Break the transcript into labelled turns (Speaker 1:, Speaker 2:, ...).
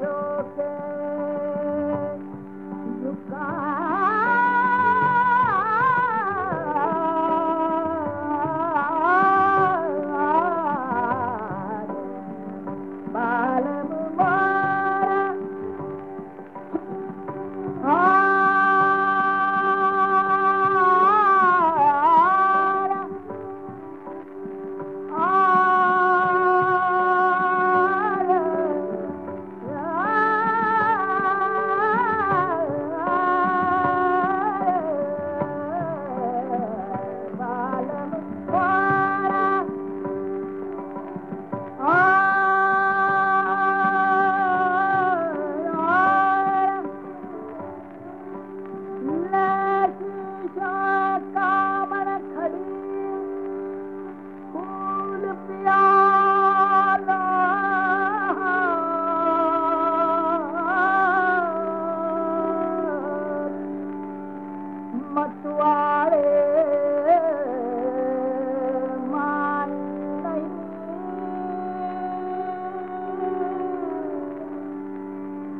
Speaker 1: रो के